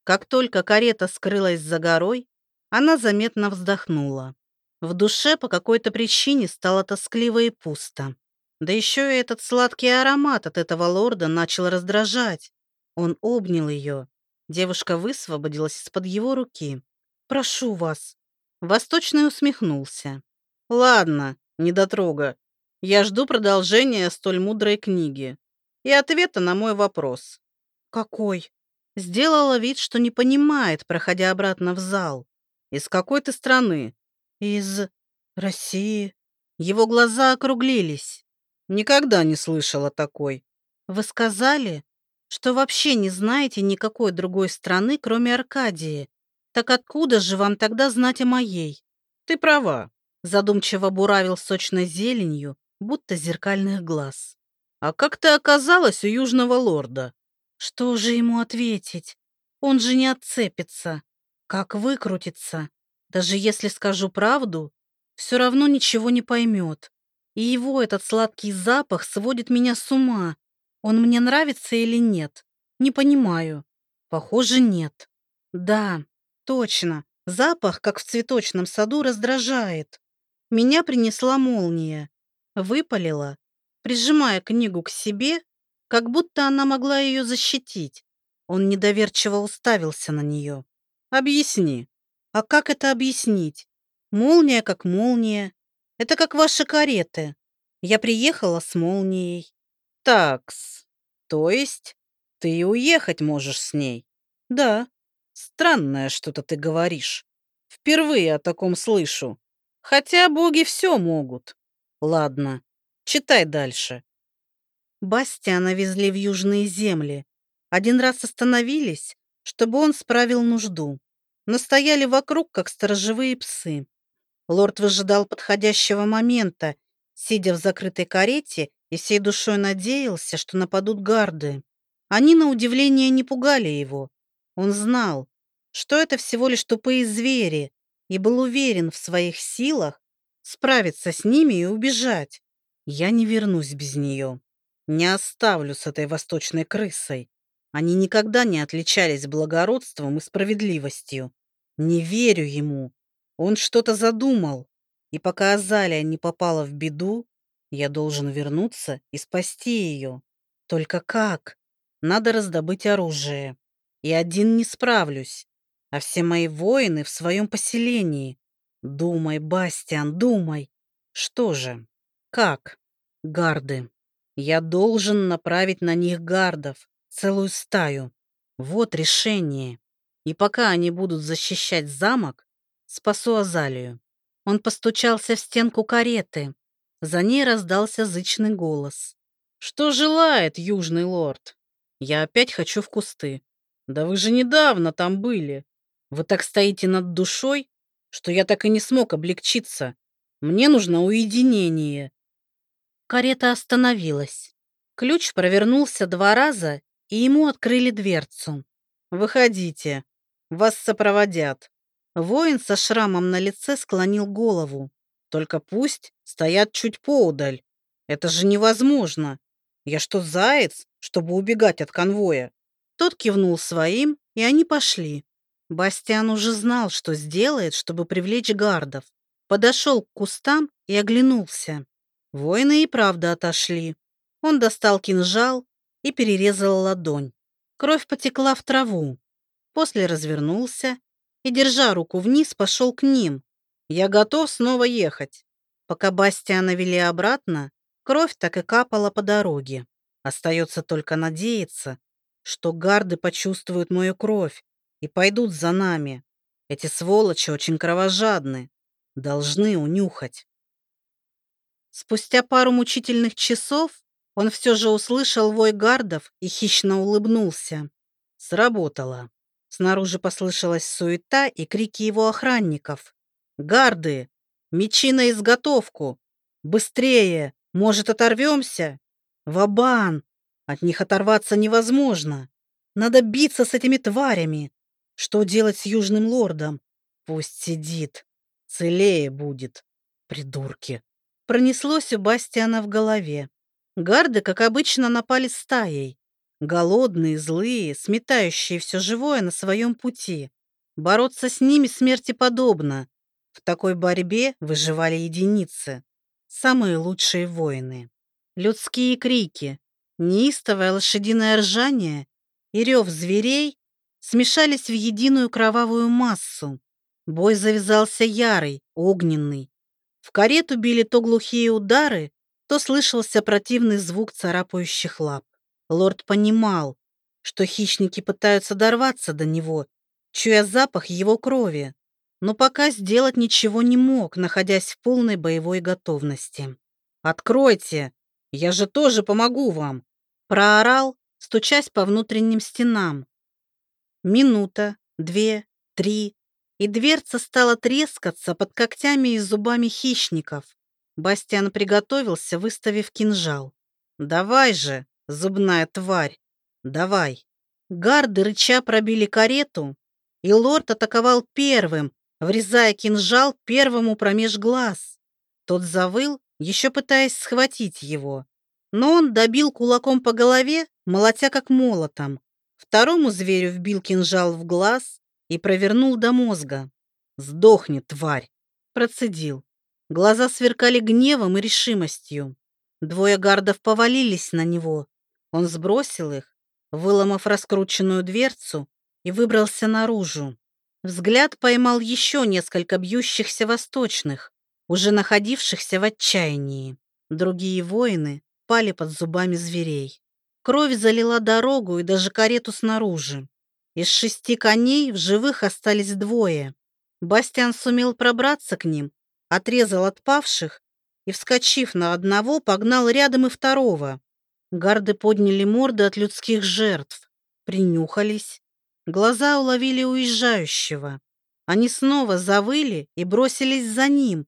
Speaker 1: Как только карета скрылась за горой, она заметно вздохнула. В душе по какой-то причине стало тоскливо и пусто. Да еще и этот сладкий аромат от этого лорда начал раздражать. Он обнял ее. Девушка высвободилась из-под его руки. «Прошу вас». Восточный усмехнулся. «Ладно, недотрога. Я жду продолжения столь мудрой книги и ответа на мой вопрос». «Какой?» Сделала вид, что не понимает, проходя обратно в зал. «Из какой ты страны?» «Из России». Его глаза округлились. Никогда не слышала такой. Вы сказали, что вообще не знаете никакой другой страны, кроме Аркадии. Так откуда же вам тогда знать о моей? Ты права, задумчиво буравил сочной зеленью, будто зеркальных глаз. А как ты оказалась у южного лорда? Что же ему ответить? Он же не отцепится. Как выкрутиться? Даже если скажу правду, все равно ничего не поймет. И его этот сладкий запах сводит меня с ума. Он мне нравится или нет? Не понимаю. Похоже, нет. Да, точно. Запах, как в цветочном саду, раздражает. Меня принесла молния. Выпалила, прижимая книгу к себе, как будто она могла ее защитить. Он недоверчиво уставился на нее. «Объясни». «А как это объяснить? Молния как молния, это как ваши кареты. Я приехала с молнией. Такс. То есть ты и уехать можешь с ней? Да. Странное что-то ты говоришь. Впервые о таком слышу. Хотя боги все могут. Ладно, читай дальше. Бастиана везли в южные земли. Один раз остановились, чтобы он справил нужду. Но стояли вокруг, как сторожевые псы. Лорд выжидал подходящего момента, сидя в закрытой карете и всей душой надеялся, что нападут гарды. Они, на удивление, не пугали его. Он знал, что это всего лишь тупые звери, и был уверен в своих силах справиться с ними и убежать. Я не вернусь без нее. Не оставлю с этой восточной крысой. Они никогда не отличались благородством и справедливостью. Не верю ему. Он что-то задумал. И пока Азалия не попала в беду, я должен вернуться и спасти ее. Только как? Надо раздобыть оружие. И один не справлюсь. А все мои воины в своем поселении. Думай, Бастиан, думай. Что же? Как? Гарды. Я должен направить на них гардов, целую стаю. Вот решение. И пока они будут защищать замок, спасу Азалию. Он постучался в стенку кареты. За ней раздался зычный голос. «Что желает южный лорд? Я опять хочу в кусты. Да вы же недавно там были. Вы так стоите над душой, что я так и не смог облегчиться. Мне нужно уединение». Карета остановилась. Ключ провернулся два раза, и ему открыли дверцу. «Выходите. Вас сопроводят». Воин со шрамом на лице склонил голову. «Только пусть стоят чуть поудаль. Это же невозможно. Я что, заяц, чтобы убегать от конвоя?» Тот кивнул своим, и они пошли. Бастиан уже знал, что сделает, чтобы привлечь гардов. Подошел к кустам и оглянулся. Воины и правда отошли. Он достал кинжал и перерезал ладонь. Кровь потекла в траву. После развернулся и, держа руку вниз, пошел к ним. Я готов снова ехать. Пока Бастиана вели обратно, кровь так и капала по дороге. Остается только надеяться, что гарды почувствуют мою кровь и пойдут за нами. Эти сволочи очень кровожадны. Должны унюхать. Спустя пару мучительных часов он все же услышал вой гардов и хищно улыбнулся. Сработало. Снаружи послышалась суета и крики его охранников. «Гарды! Мечи на изготовку! Быстрее! Может, оторвемся? Вабан! От них оторваться невозможно! Надо биться с этими тварями! Что делать с южным лордом? Пусть сидит, целее будет, придурки!» Пронеслось у Бастиана в голове. Гарды, как обычно, напали стаей. Голодные, злые, сметающие все живое на своем пути. Бороться с ними смерти подобно. В такой борьбе выживали единицы. Самые лучшие воины. Людские крики, неистовое лошадиное ржание и рев зверей смешались в единую кровавую массу. Бой завязался ярый, огненный. В карету били то глухие удары, то слышался противный звук царапающих лап. Лорд понимал, что хищники пытаются дорваться до него, чуя запах его крови, но пока сделать ничего не мог, находясь в полной боевой готовности. «Откройте! Я же тоже помогу вам!» проорал, стучась по внутренним стенам. Минута, две, три, и дверца стала трескаться под когтями и зубами хищников. Бастиан приготовился, выставив кинжал. «Давай же, зубная тварь, давай!» Гарды рыча пробили карету, и лорд атаковал первым, врезая кинжал первому промеж глаз. Тот завыл, еще пытаясь схватить его. Но он добил кулаком по голове, молотя как молотом. Второму зверю вбил кинжал в глаз и провернул до мозга. «Сдохни, тварь!» Процедил. Глаза сверкали гневом и решимостью. Двое гардов повалились на него. Он сбросил их, выломав раскрученную дверцу, и выбрался наружу. Взгляд поймал еще несколько бьющихся восточных, уже находившихся в отчаянии. Другие воины пали под зубами зверей. Кровь залила дорогу и даже карету снаружи. Из шести коней в живых остались двое. Бастиан сумел пробраться к ним отрезал отпавших и, вскочив на одного, погнал рядом и второго. Гарды подняли морды от людских жертв, принюхались. Глаза уловили уезжающего. Они снова завыли и бросились за ним.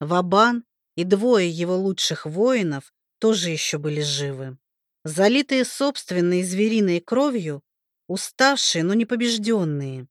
Speaker 1: Вабан и двое его лучших воинов тоже еще были живы. Залитые собственной звериной кровью, уставшие, но не побежденные.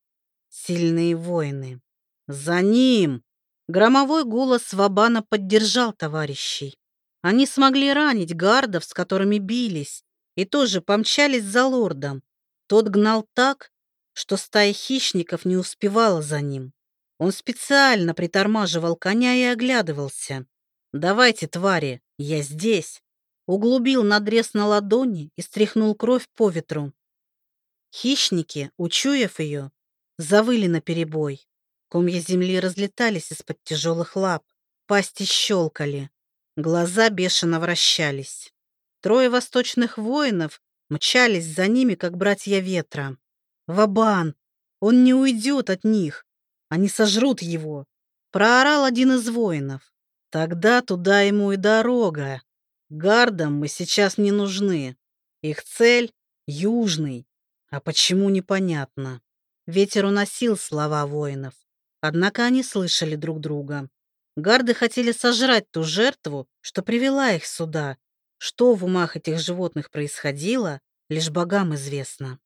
Speaker 1: Сильные воины. «За ним!» Громовой голос Вабана поддержал товарищей. Они смогли ранить гардов, с которыми бились, и тоже помчались за лордом. Тот гнал так, что стая хищников не успевала за ним. Он специально притормаживал коня и оглядывался. «Давайте, твари, я здесь!» Углубил надрез на ладони и стряхнул кровь по ветру. Хищники, учуяв ее, завыли наперебой. Комья земли разлетались из-под тяжелых лап, пасти щелкали, глаза бешено вращались. Трое восточных воинов мчались за ними, как братья ветра. Вабан! Он не уйдет от них! Они сожрут его!» Проорал один из воинов. «Тогда туда ему и дорога. Гардам мы сейчас не нужны. Их цель — южный. А почему непонятно?» Ветер уносил слова воинов. Однако они слышали друг друга. Гарды хотели сожрать ту жертву, что привела их сюда. Что в умах этих животных происходило, лишь богам известно.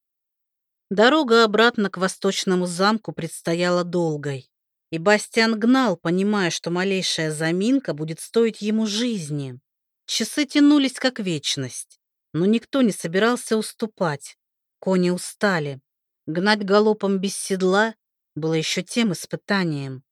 Speaker 1: Дорога обратно к восточному замку предстояла долгой. И Бастиан гнал, понимая, что малейшая заминка будет стоить ему жизни. Часы тянулись как вечность, но никто не собирался уступать. Кони устали. Гнать галопом без седла было еще тем испытанием.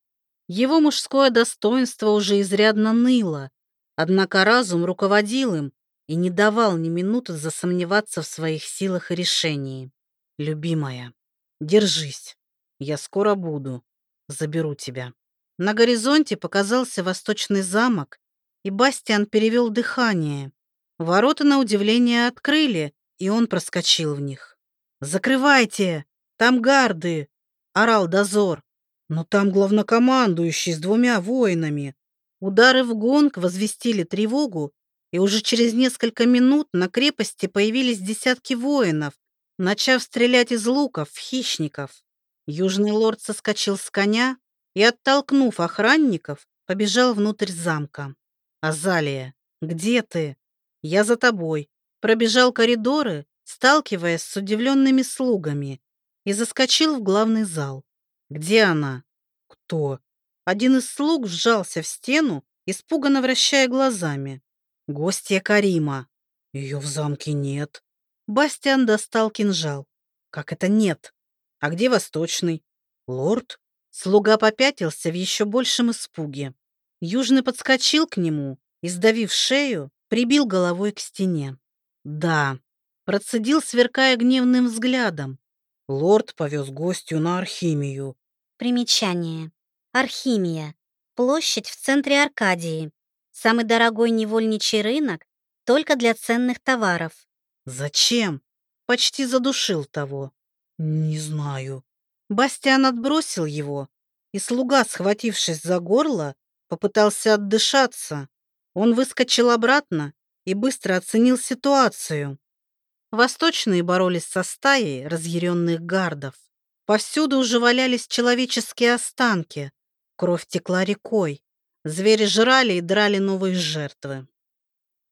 Speaker 1: Его мужское достоинство уже изрядно ныло, однако разум руководил им и не давал ни минуты засомневаться в своих силах и решении. «Любимая, держись, я скоро буду, заберу тебя». На горизонте показался восточный замок, и Бастиан перевел дыхание. Ворота, на удивление, открыли, и он проскочил в них. «Закрывайте! Там гарды!» — орал дозор. «Но там главнокомандующий с двумя воинами». Удары в гонг возвестили тревогу, и уже через несколько минут на крепости появились десятки воинов, начав стрелять из луков в хищников. Южный лорд соскочил с коня и, оттолкнув охранников, побежал внутрь замка. «Азалия, где ты? Я за тобой». Пробежал коридоры сталкиваясь с удивленными слугами, и заскочил в главный зал. «Где она?» «Кто?» Один из слуг сжался в стену, испуганно вращая глазами. «Гостья Карима». «Ее в замке нет». Бастиан достал кинжал. «Как это нет? А где Восточный?» «Лорд?» Слуга попятился в еще большем испуге. Южный подскочил к нему и, сдавив шею, прибил головой к стене. «Да, Процедил, сверкая гневным взглядом. Лорд повез гостю на Архимию.
Speaker 3: Примечание. Архимия. Площадь в центре Аркадии. Самый дорогой невольничий рынок только для ценных товаров.
Speaker 1: Зачем? Почти задушил того.
Speaker 2: Не знаю.
Speaker 1: Бастиан отбросил его, и слуга, схватившись за горло, попытался отдышаться. Он выскочил обратно и быстро оценил ситуацию. Восточные боролись со стаей разъяренных гардов. Повсюду уже валялись человеческие останки. Кровь текла рекой. Звери жрали и драли новые жертвы.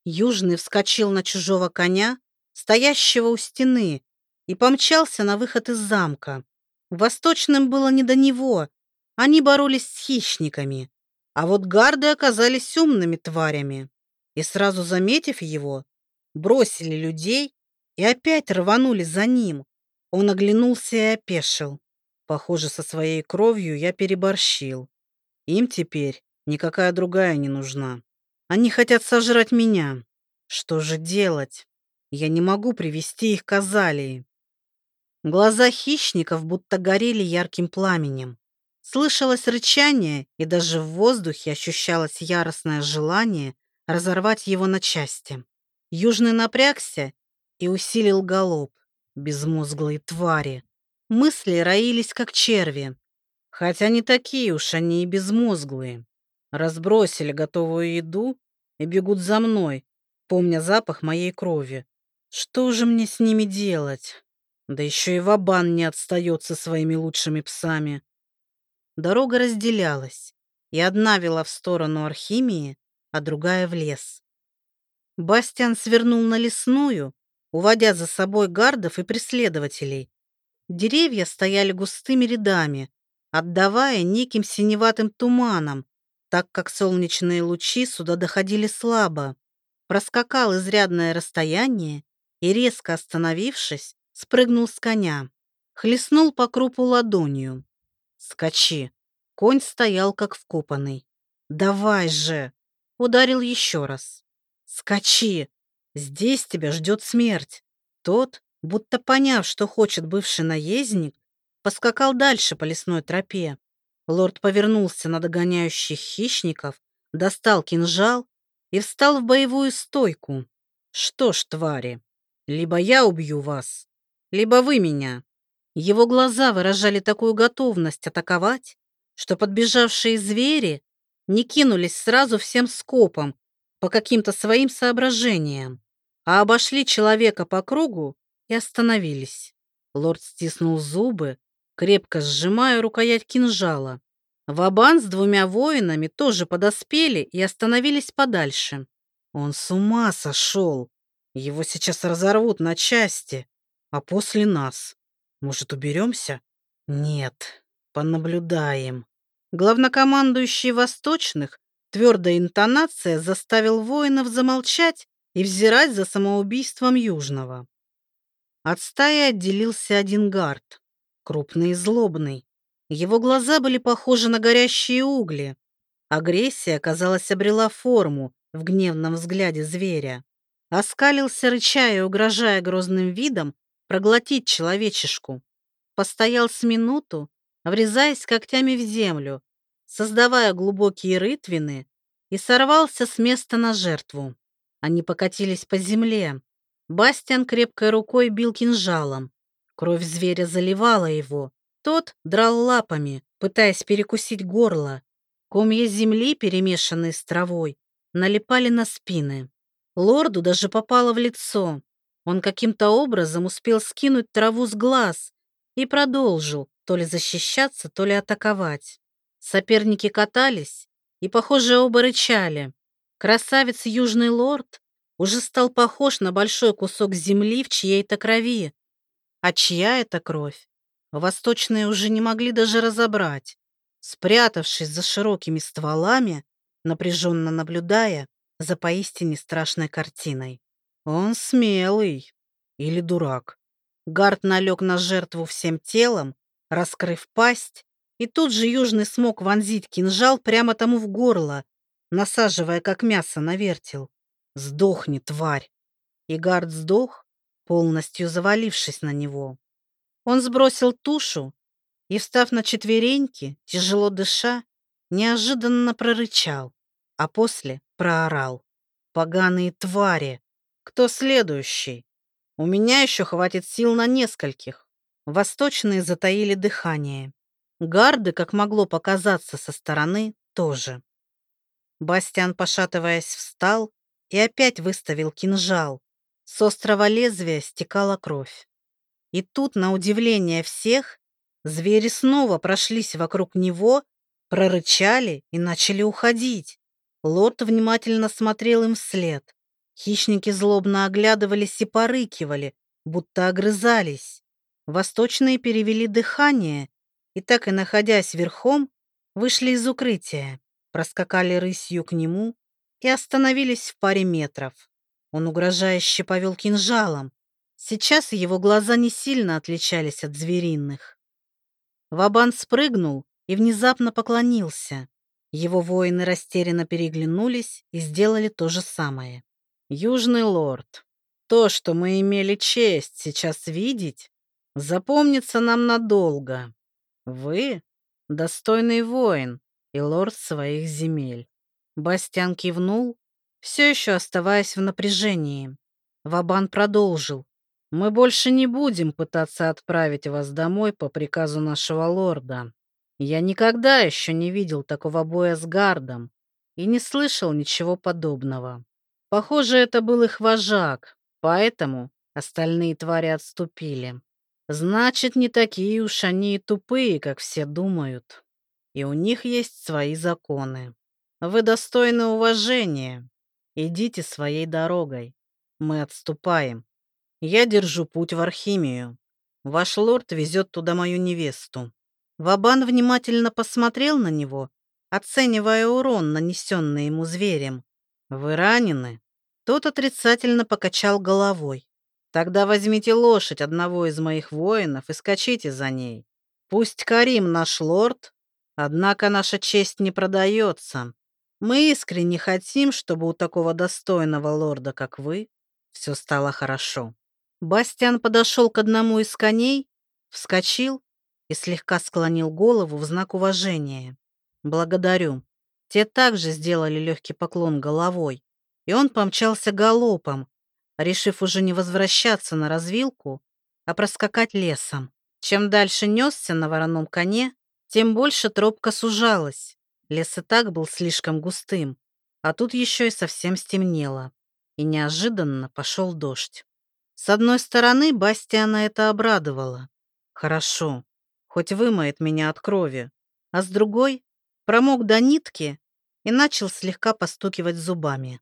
Speaker 1: Южный вскочил на чужого коня, стоящего у стены, и помчался на выход из замка. Восточным было не до него. Они боролись с хищниками. А вот гарды оказались умными тварями. И сразу заметив его, бросили людей и опять рванули за ним. Он оглянулся и опешил. Похоже, со своей кровью я переборщил. Им теперь никакая другая не нужна. Они хотят сожрать меня. Что же делать? Я не могу привести их к Азалии. Глаза хищников будто горели ярким пламенем. Слышалось рычание, и даже в воздухе ощущалось яростное желание разорвать его на части. Южный напрягся и усилил галоп. Безмозглые твари. Мысли роились, как черви. Хотя не такие уж они и безмозглые. Разбросили готовую еду и бегут за мной, помня запах моей крови. Что же мне с ними делать? Да еще и Вабан не отстает со своими лучшими псами. Дорога разделялась, и одна вела в сторону Архимии, а другая в лес. Бастиан свернул на лесную, уводя за собой гардов и преследователей. Деревья стояли густыми рядами, отдавая неким синеватым туманом, так как солнечные лучи сюда доходили слабо. Проскакал изрядное расстояние и, резко остановившись, спрыгнул с коня. Хлестнул по крупу ладонью. «Скачи!» Конь стоял как вкопанный. «Давай же!» Ударил еще раз. «Скачи! Здесь тебя ждет смерть!» Тот, будто поняв, что хочет бывший наездник, поскакал дальше по лесной тропе. Лорд повернулся на догоняющих хищников, достал кинжал и встал в боевую стойку. «Что ж, твари, либо я убью вас, либо вы меня». Его глаза выражали такую готовность атаковать, что подбежавшие звери не кинулись сразу всем скопом по каким-то своим соображениям, а обошли человека по кругу и остановились. Лорд стиснул зубы, крепко сжимая рукоять кинжала. Вабан с двумя воинами тоже подоспели и остановились подальше. Он с ума сошел. Его сейчас разорвут на части, а после нас. Может, уберемся? Нет, понаблюдаем. Главнокомандующий Восточных твердая интонация заставил воинов замолчать и взирать за самоубийством Южного. От стаи отделился один гард, крупный и злобный. Его глаза были похожи на горящие угли. Агрессия, казалось, обрела форму в гневном взгляде зверя. Оскалился, рыча и угрожая грозным видом, проглотить человечешку. Постоял с минуту, врезаясь когтями в землю, создавая глубокие рытвины, и сорвался с места на жертву. Они покатились по земле. Бастиан крепкой рукой бил кинжалом. Кровь зверя заливала его. Тот драл лапами, пытаясь перекусить горло. Комья земли, перемешанные с травой, налипали на спины. Лорду даже попало в лицо. Он каким-то образом успел скинуть траву с глаз и продолжил то ли защищаться, то ли атаковать. Соперники катались и, похоже, оба рычали. Красавец Южный Лорд уже стал похож на большой кусок земли в чьей-то крови. А чья это кровь? Восточные уже не могли даже разобрать. Спрятавшись за широкими стволами, напряженно наблюдая за поистине страшной картиной. Он смелый или дурак. Гард налег на жертву всем телом, раскрыв пасть, и тут же Южный смог вонзить кинжал прямо тому в горло, насаживая как мясо на вертел. «Сдохни, тварь!» И Гард сдох, полностью завалившись на него. Он сбросил тушу и, встав на четвереньки, тяжело дыша, неожиданно прорычал, а после проорал. «Поганые твари! Кто следующий? У меня еще хватит сил на нескольких». Восточные затаили дыхание. Гарды, как могло показаться со стороны, тоже. Бастиан, пошатываясь, встал и опять выставил кинжал. С острого лезвия стекала кровь. И тут, на удивление всех, звери снова прошлись вокруг него, прорычали и начали уходить. Лорд внимательно смотрел им вслед. Хищники злобно оглядывались и порыкивали, будто огрызались. Восточные перевели дыхание и, так и находясь верхом, вышли из укрытия, проскакали рысью к нему и остановились в паре метров. Он угрожающе повел кинжалом. Сейчас его глаза не сильно отличались от звериных. Вабан спрыгнул и внезапно поклонился. Его воины растерянно переглянулись и сделали то же самое. «Южный лорд, то, что мы имели честь сейчас видеть, запомнится нам надолго. Вы — достойный воин и лорд своих земель. Бастян кивнул, все еще оставаясь в напряжении. Вабан продолжил. «Мы больше не будем пытаться отправить вас домой по приказу нашего лорда. Я никогда еще не видел такого боя с гардом и не слышал ничего подобного. Похоже, это был их вожак, поэтому остальные твари отступили. Значит, не такие уж они и тупые, как все думают. И у них есть свои законы. Вы достойны уважения. Идите своей дорогой. Мы отступаем. Я держу путь в Архимию. Ваш лорд везет туда мою невесту». Вабан внимательно посмотрел на него, оценивая урон, нанесенный ему зверем. «Вы ранены?» Тот отрицательно покачал головой.
Speaker 2: Тогда возьмите лошадь одного из моих воинов и скачите за ней. Пусть Карим наш лорд, однако наша честь не продается. Мы искренне хотим, чтобы у такого достойного лорда, как вы, все стало хорошо». Бастиан подошел к одному из коней, вскочил и слегка склонил голову в знак уважения. «Благодарю». Те также сделали легкий поклон головой, и он помчался галопом, решив уже не возвращаться на развилку, а проскакать лесом. Чем дальше несся на вороном коне, тем больше тропка сужалась. Лес и так был слишком густым, а тут еще и совсем стемнело. И неожиданно пошел дождь. С одной стороны, Бастиана это обрадовало. Хорошо, хоть вымоет меня от крови. А с другой, промок до нитки и начал слегка постукивать зубами.